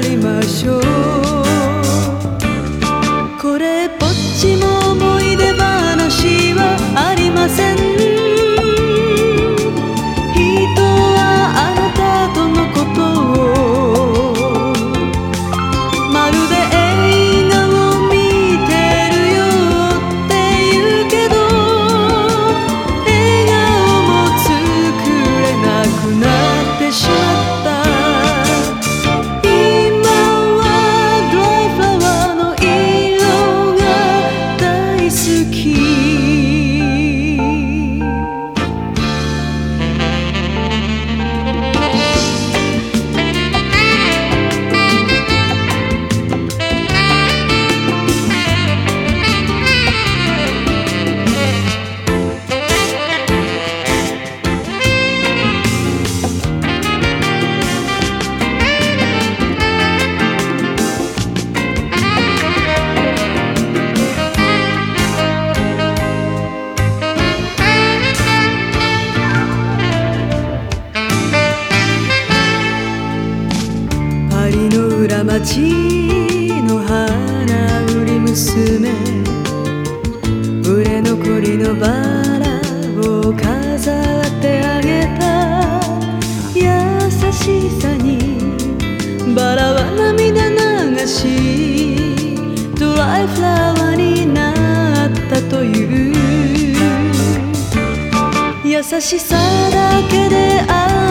りましょう。街の花売り娘。売れ残りのバラを飾ってあげた。優しさにバラは涙流し。ドライフラワーになったという。優しさだけである